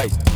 Hey.